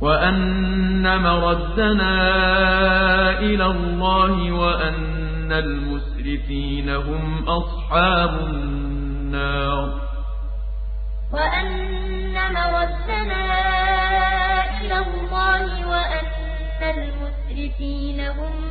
وأن مردنا إلى الله وأن المسرفين هم أصحاب النار. وأن مردنا إلى الله وأن المسرفين هم